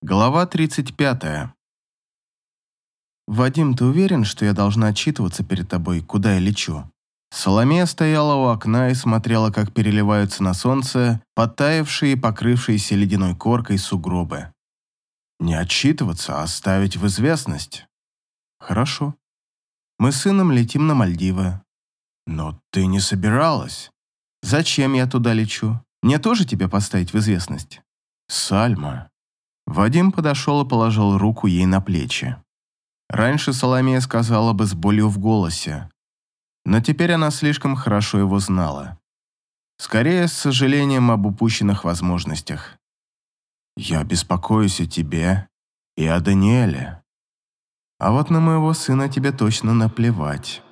Глава 35. «Вадим, ты уверен, что я должна отчитываться перед тобой, куда я лечу?» Соломея стояла у окна и смотрела, как переливаются на солнце подтаявшие и покрывшиеся ледяной коркой сугробы. «Не отчитываться, а ставить в известность». «Хорошо. Мы с сыном летим на Мальдивы». «Но ты не собиралась». «Зачем я туда лечу? Мне тоже тебя поставить в известность?» «Сальма, Вадим подошел и положил руку ей на плечи. Раньше Соломея сказала бы с болью в голосе, но теперь она слишком хорошо его знала. Скорее, с сожалением об упущенных возможностях. «Я беспокоюсь о тебе и о Даниэле. А вот на моего сына тебе точно наплевать».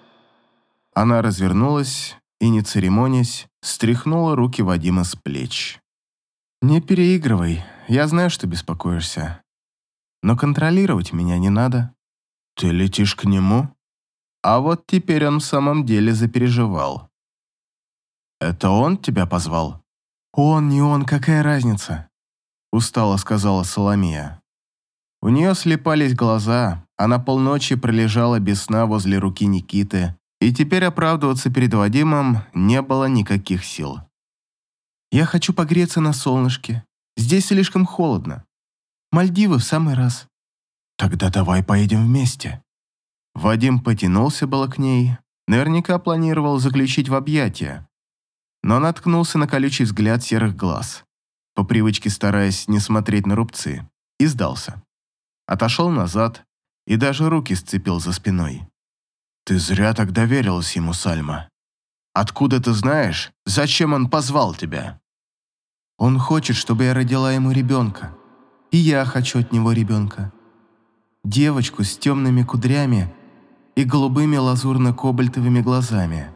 Она развернулась и, не церемонясь, стряхнула руки Вадима с плеч. «Не переигрывай», я знаю, что беспокоишься. Но контролировать меня не надо. Ты летишь к нему? А вот теперь он в самом деле запереживал. Это он тебя позвал? Он, не он, какая разница? Устало сказала Соломия. У нее слепались глаза, она полночи пролежала без сна возле руки Никиты, и теперь оправдываться перед Вадимом не было никаких сил. «Я хочу погреться на солнышке, Здесь слишком холодно. Мальдивы в самый раз. Тогда давай поедем вместе. Вадим потянулся было к ней, наверняка планировал заключить в объятия, но наткнулся на колючий взгляд серых глаз, по привычке стараясь не смотреть на рубцы, и сдался. Отошел назад и даже руки сцепил за спиной. «Ты зря так доверилась ему, Сальма. Откуда ты знаешь, зачем он позвал тебя?» Он хочет, чтобы я родила ему ребенка. И я хочу от него ребенка. Девочку с темными кудрями и голубыми лазурно-кобальтовыми глазами.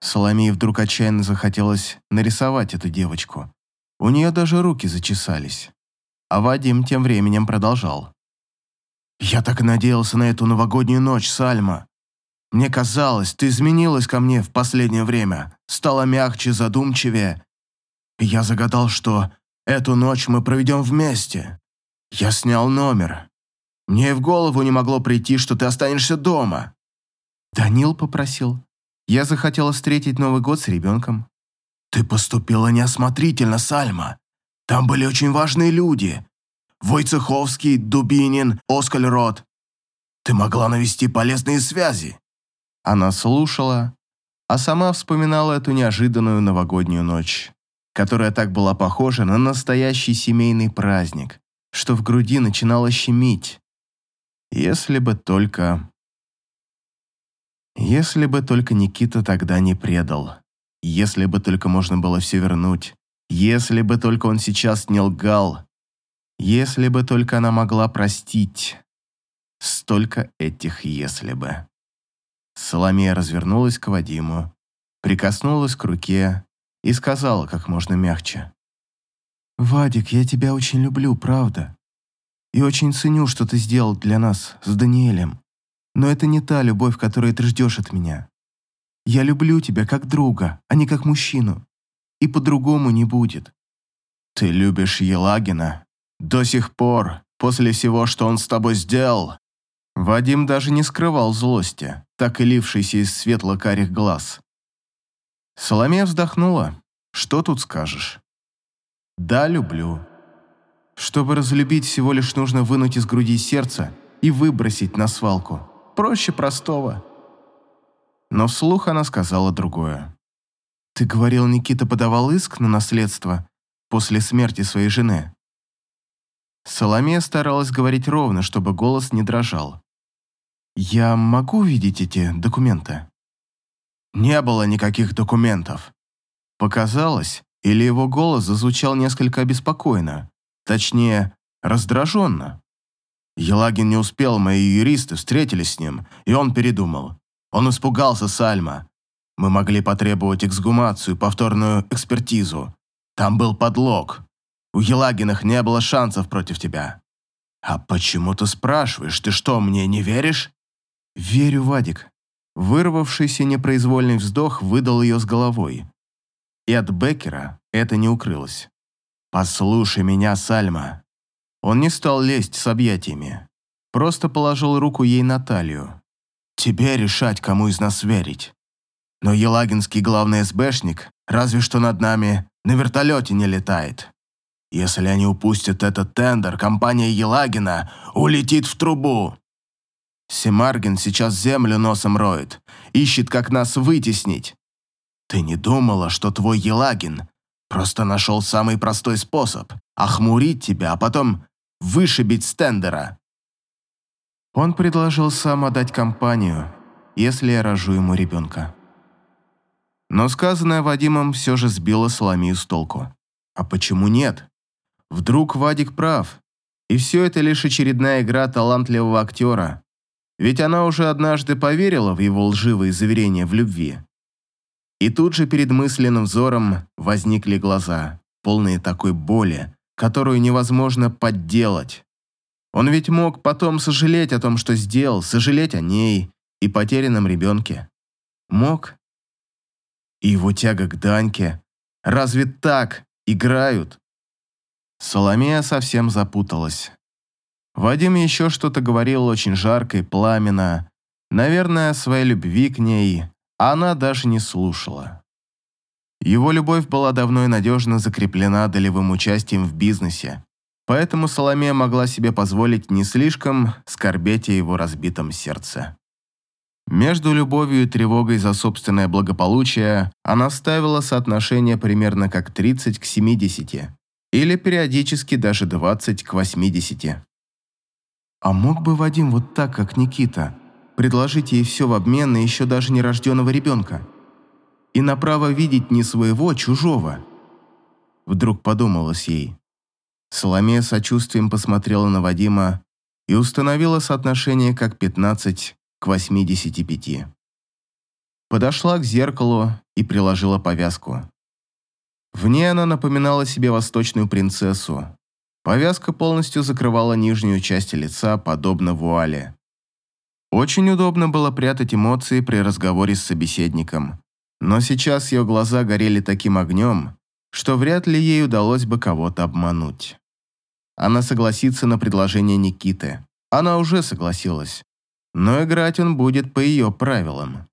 Соломии вдруг отчаянно захотелось нарисовать эту девочку. У нее даже руки зачесались. А Вадим тем временем продолжал. «Я так надеялся на эту новогоднюю ночь, Сальма. Мне казалось, ты изменилась ко мне в последнее время, стала мягче, задумчивее, я загадал, что эту ночь мы проведем вместе. Я снял номер. Мне и в голову не могло прийти, что ты останешься дома. Данил попросил. Я захотела встретить Новый год с ребенком. Ты поступила неосмотрительно, Сальма. Там были очень важные люди. Войцеховский, Дубинин, Оскальрод. Ты могла навести полезные связи. Она слушала, а сама вспоминала эту неожиданную новогоднюю ночь которая так была похожа на настоящий семейный праздник, что в груди начинало щемить. Если бы только... Если бы только Никита тогда не предал. Если бы только можно было все вернуть. Если бы только он сейчас не лгал. Если бы только она могла простить. Столько этих «если бы». Соломея развернулась к Вадиму, прикоснулась к руке, и сказала как можно мягче. «Вадик, я тебя очень люблю, правда. И очень ценю, что ты сделал для нас с Даниэлем. Но это не та любовь, которую ты ждешь от меня. Я люблю тебя как друга, а не как мужчину. И по-другому не будет». «Ты любишь Елагина? До сих пор, после всего, что он с тобой сделал?» Вадим даже не скрывал злости, так и лившейся из светло-карих глаз. Соломея вздохнула. Что тут скажешь? Да, люблю. Чтобы разлюбить, всего лишь нужно вынуть из груди сердце и выбросить на свалку. Проще простого. Но вслух она сказала другое. «Ты говорил, Никита подавал иск на наследство после смерти своей жены?» Соломея старалась говорить ровно, чтобы голос не дрожал. «Я могу видеть эти документы?» Не было никаких документов. Показалось, или его голос зазвучал несколько обеспокоенно, точнее, раздраженно. Елагин не успел, мои юристы встретились с ним, и он передумал. Он испугался Сальма. Мы могли потребовать эксгумацию, повторную экспертизу. Там был подлог. У Елагинах не было шансов против тебя. А почему ты спрашиваешь? Ты что, мне не веришь? Верю, Вадик. Вырвавшийся непроизвольный вздох выдал ее с головой. И от Беккера это не укрылось. «Послушай меня, Сальма. Он не стал лезть с объятиями. Просто положил руку ей на талию. «Тебе решать, кому из нас верить. Но Елагинский главный СБшник разве что над нами на вертолете не летает. Если они упустят этот тендер, компания Елагина улетит в трубу. Семаргин сейчас землю носом роет, ищет, как нас вытеснить. Ты не думала, что твой Елагин просто нашел самый простой способ охмурить тебя, а потом вышибить с тендера? Он предложил сам отдать компанию, если я рожу ему ребенка. Но сказанное Вадимом все же сбило Соломию с толку. А почему нет? Вдруг Вадик прав, и все это лишь очередная игра талантливого актера, ведь она уже однажды поверила в его лживые заверения в любви. И тут же перед мысленным взором возникли глаза, полные такой боли, которую невозможно подделать. Он ведь мог потом сожалеть о том, что сделал, сожалеть о ней и потерянном ребенке. Мог. И его тяга к Даньке. Разве так играют? Соломея совсем запуталась. Вадим еще что-то говорил очень жарко и пламенно, наверное, о своей любви к ней, а она даже не слушала. Его любовь была давно и надежно закреплена долевым участием в бизнесе, поэтому Соломея могла себе позволить не слишком скорбеть о его разбитом сердце. Между любовью и тревогой за собственное благополучие она ставила соотношение примерно как 30 к 70, или периодически даже 20 к 80. А мог бы Вадим вот так, как Никита, предложить ей все в обмен на еще даже нерожденного ребенка? И на право видеть не своего, а чужого? Вдруг подумалось ей. Соломея сочувствием посмотрела на Вадима и установила соотношение как 15 к 85. Подошла к зеркалу и приложила повязку. В ней она напоминала себе восточную принцессу, Повязка полностью закрывала нижнюю часть лица, подобно вуале. Очень удобно было прятать эмоции при разговоре с собеседником. Но сейчас ее глаза горели таким огнем, что вряд ли ей удалось бы кого-то обмануть. Она согласится на предложение Никиты. Она уже согласилась. Но играть он будет по ее правилам.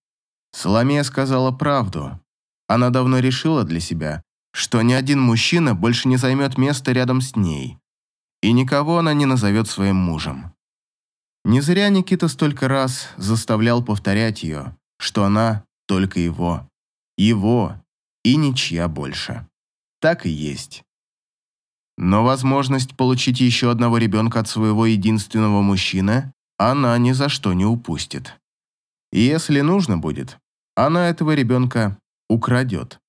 Соломея сказала правду. Она давно решила для себя, что ни один мужчина больше не займет место рядом с ней и никого она не назовет своим мужем. Не зря Никита столько раз заставлял повторять ее, что она только его. Его и ничья больше. Так и есть. Но возможность получить еще одного ребенка от своего единственного мужчины она ни за что не упустит. И если нужно будет, она этого ребенка украдет.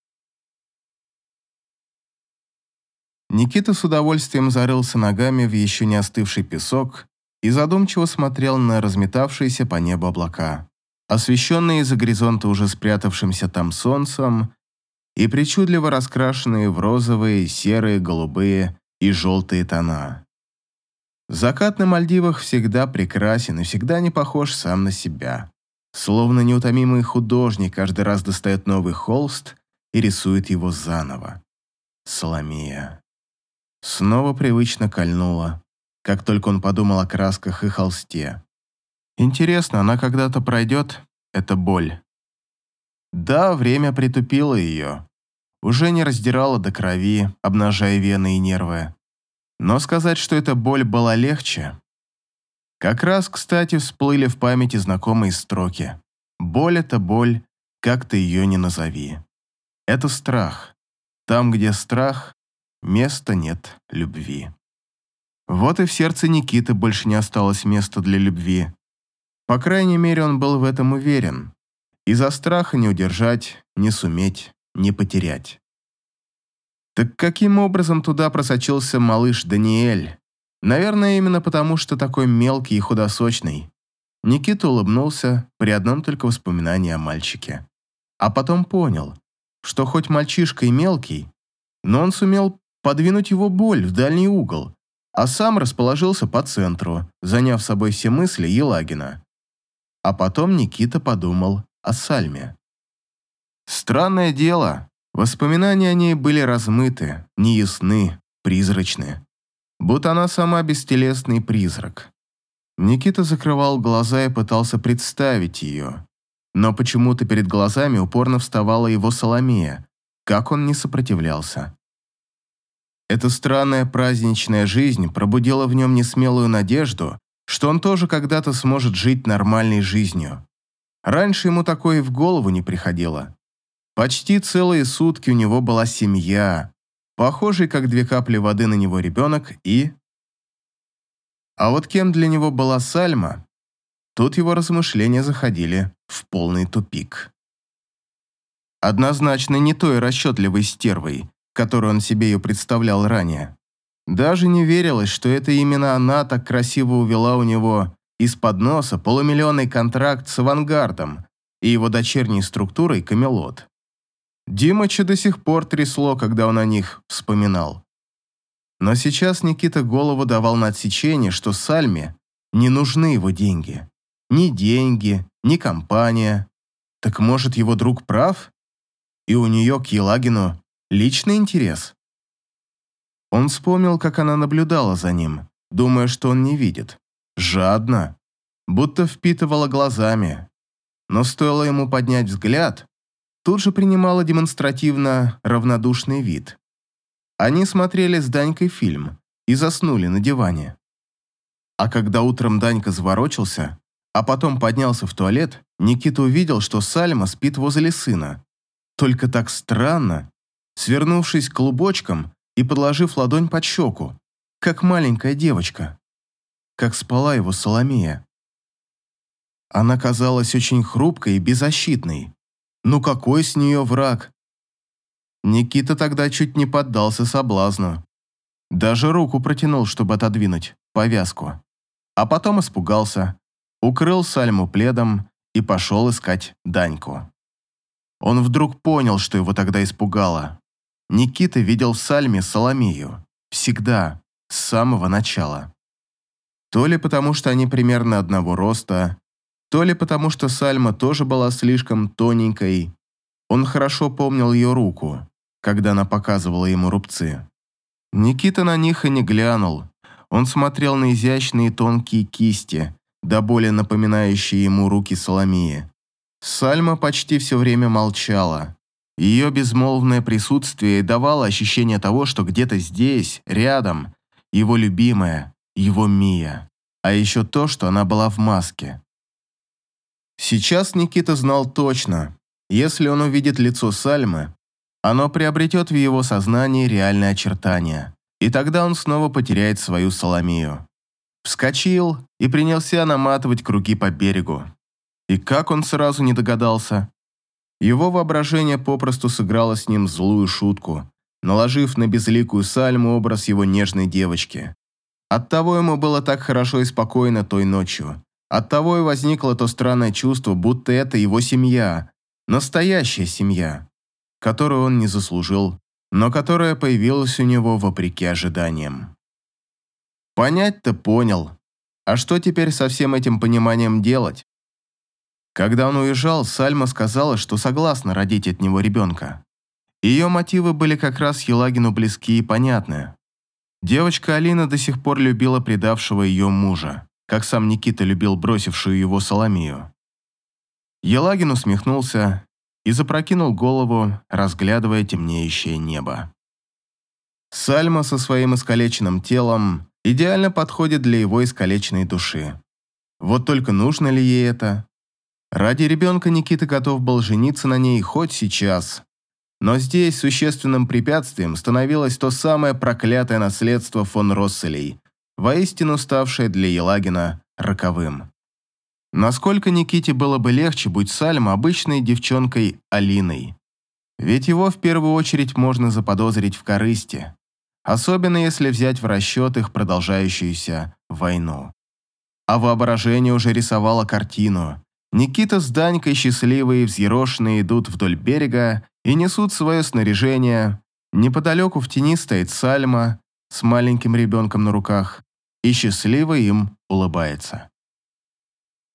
Никита с удовольствием зарылся ногами в еще не остывший песок и задумчиво смотрел на разметавшиеся по небу облака, освещенные из-за горизонта уже спрятавшимся там солнцем и причудливо раскрашенные в розовые, серые, голубые и желтые тона. Закат на Мальдивах всегда прекрасен и всегда не похож сам на себя. Словно неутомимый художник каждый раз достает новый холст и рисует его заново. Соломея. Снова привычно кольнула, как только он подумал о красках и холсте. Интересно, она когда-то пройдет, эта боль? Да, время притупило ее. Уже не раздирало до крови, обнажая вены и нервы. Но сказать, что эта боль была легче... Как раз, кстати, всплыли в памяти знакомые строки. Боль — это боль, как ты ее не назови. Это страх. Там, где страх, места нет любви. Вот и в сердце Никиты больше не осталось места для любви. По крайней мере, он был в этом уверен. Из-за страха не удержать, не суметь, не потерять. Так каким образом туда просочился малыш Даниэль? Наверное, именно потому, что такой мелкий и худосочный. Никита улыбнулся при одном только воспоминании о мальчике. А потом понял, что хоть мальчишка и мелкий, но он сумел подвинуть его боль в дальний угол, а сам расположился по центру, заняв собой все мысли Елагина. А потом Никита подумал о Сальме. Странное дело, воспоминания о ней были размыты, неясны, призрачны. будто она сама бестелесный призрак. Никита закрывал глаза и пытался представить ее, но почему-то перед глазами упорно вставала его Соломея, как он не сопротивлялся. Эта странная праздничная жизнь пробудила в нем несмелую надежду, что он тоже когда-то сможет жить нормальной жизнью. Раньше ему такое и в голову не приходило. Почти целые сутки у него была семья, похожий как две капли воды на него ребенок и... А вот кем для него была Сальма, тут его размышления заходили в полный тупик. Однозначно не той расчетливой стервой, которую он себе ее представлял ранее. Даже не верилось, что это именно она так красиво увела у него из-под носа полумиллионный контракт с «Авангардом» и его дочерней структурой «Камелот». Димыча до сих пор трясло, когда он о них вспоминал. Но сейчас Никита голову давал на отсечение, что Сальме не нужны его деньги. Ни деньги, ни компания. Так может, его друг прав? И у нее к Елагину личный интерес? Он вспомнил, как она наблюдала за ним, думая, что он не видит. Жадно, будто впитывала глазами. Но стоило ему поднять взгляд, тут же принимала демонстративно равнодушный вид. Они смотрели с Данькой фильм и заснули на диване. А когда утром Данька заворочился, а потом поднялся в туалет, Никита увидел, что Сальма спит возле сына. Только так странно, свернувшись клубочком и подложив ладонь под щеку, как маленькая девочка. Как спала его Соломея. Она казалась очень хрупкой и беззащитной. Ну какой с нее враг? Никита тогда чуть не поддался соблазну. Даже руку протянул, чтобы отодвинуть повязку. А потом испугался, укрыл Сальму пледом и пошел искать Даньку. Он вдруг понял, что его тогда испугало. Никита видел в Сальме Соломею. Всегда, с самого начала. То ли потому, что они примерно одного роста, то ли потому, что Сальма тоже была слишком тоненькой, он хорошо помнил ее руку, когда она показывала ему рубцы. Никита на них и не глянул. Он смотрел на изящные тонкие кисти, до боли напоминающие ему руки Соломии. Сальма почти все время молчала. Ее безмолвное присутствие давало ощущение того, что где-то здесь, рядом, его любимая, его Мия. А еще то, что она была в маске. Сейчас Никита знал точно, если он увидит лицо Сальмы, оно приобретет в его сознании реальные очертания, и тогда он снова потеряет свою Соломию. Вскочил и принялся наматывать круги по берегу. И как он сразу не догадался? Его воображение попросту сыграло с ним злую шутку, наложив на безликую Сальму образ его нежной девочки. Оттого ему было так хорошо и спокойно той ночью. Оттого и возникло то странное чувство, будто это его семья, настоящая семья, которую он не заслужил, но которая появилась у него вопреки ожиданиям. Понять-то понял. А что теперь со всем этим пониманием делать? Когда он уезжал, Сальма сказала, что согласна родить от него ребенка. Ее мотивы были как раз Елагину близки и понятны. Девочка Алина до сих пор любила предавшего ее мужа как сам Никита любил бросившую его Соломию. Елагин усмехнулся и запрокинул голову, разглядывая темнеющее небо. Сальма со своим искалеченным телом идеально подходит для его искалеченной души. Вот только нужно ли ей это? Ради ребенка Никита готов был жениться на ней хоть сейчас. Но здесь существенным препятствием становилось то самое проклятое наследство фон Росселей, воистину ставшее для Елагина роковым. Насколько Никите было бы легче, будь Сальма обычной девчонкой Алиной. Ведь его в первую очередь можно заподозрить в корысти, особенно если взять в расчет их продолжающуюся войну. А воображение уже рисовало картину. Никита с Данькой счастливые и взъерошенные идут вдоль берега и несут свое снаряжение. Неподалеку в тени стоит Сальма с маленьким ребенком на руках и счастливо им улыбается.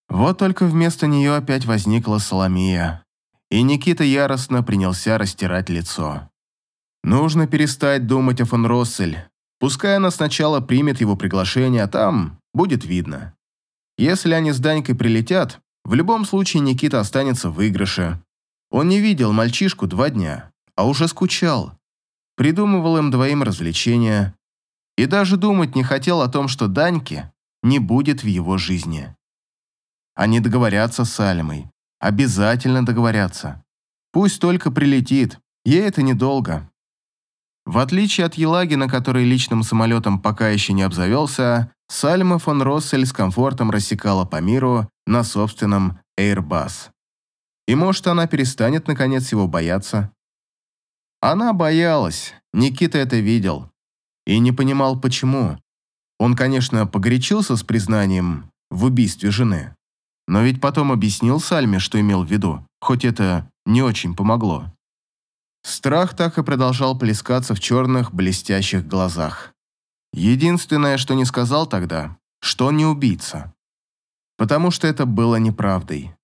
Вот только вместо нее опять возникла Соломия, и Никита яростно принялся растирать лицо. Нужно перестать думать о фон Россель, Пускай она сначала примет его приглашение, а там будет видно. Если они с Данькой прилетят, в любом случае Никита останется в выигрыше. Он не видел мальчишку два дня, а уже скучал. Придумывал им двоим развлечения и даже думать не хотел о том, что Даньки не будет в его жизни. Они договорятся с Альмой. Обязательно договорятся. Пусть только прилетит, ей это недолго. В отличие от Елагина, который личным самолетом пока еще не обзавелся, Сальма фон Россель с комфортом рассекала по миру на собственном Airbus. И может, она перестанет наконец его бояться? Она боялась, Никита это видел. И не понимал, почему. Он, конечно, погорячился с признанием в убийстве жены. Но ведь потом объяснил Сальме, что имел в виду, хоть это не очень помогло. Страх так и продолжал плескаться в черных, блестящих глазах. Единственное, что не сказал тогда, что не убийца. Потому что это было неправдой.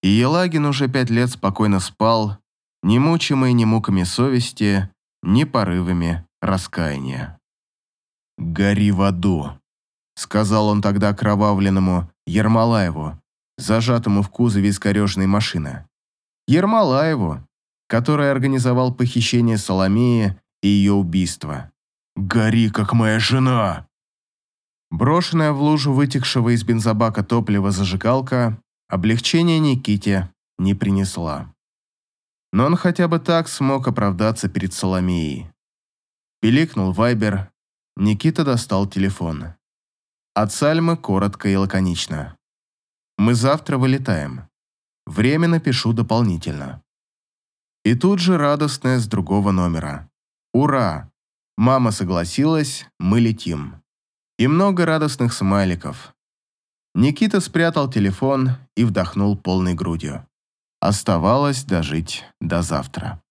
И Елагин уже пять лет спокойно спал, не мучимый ни муками совести, ни порывами раскаяния. «Гори в аду», — сказал он тогда кровавленному Ермолаеву, зажатому в кузове искорежной машины. Ермолаеву, который организовал похищение Соломеи и ее убийство. «Гори, как моя жена!» Брошенная в лужу вытекшего из бензобака топлива зажигалка облегчения Никите не принесла. Но он хотя бы так смог оправдаться перед Соломеей. Пиликнул Вайбер, Никита достал телефон. От Сальмы коротко и лаконично. «Мы завтра вылетаем. Время напишу дополнительно». И тут же радостная с другого номера. «Ура! Мама согласилась, мы летим». И много радостных смайликов. Никита спрятал телефон и вдохнул полной грудью. Оставалось дожить до завтра.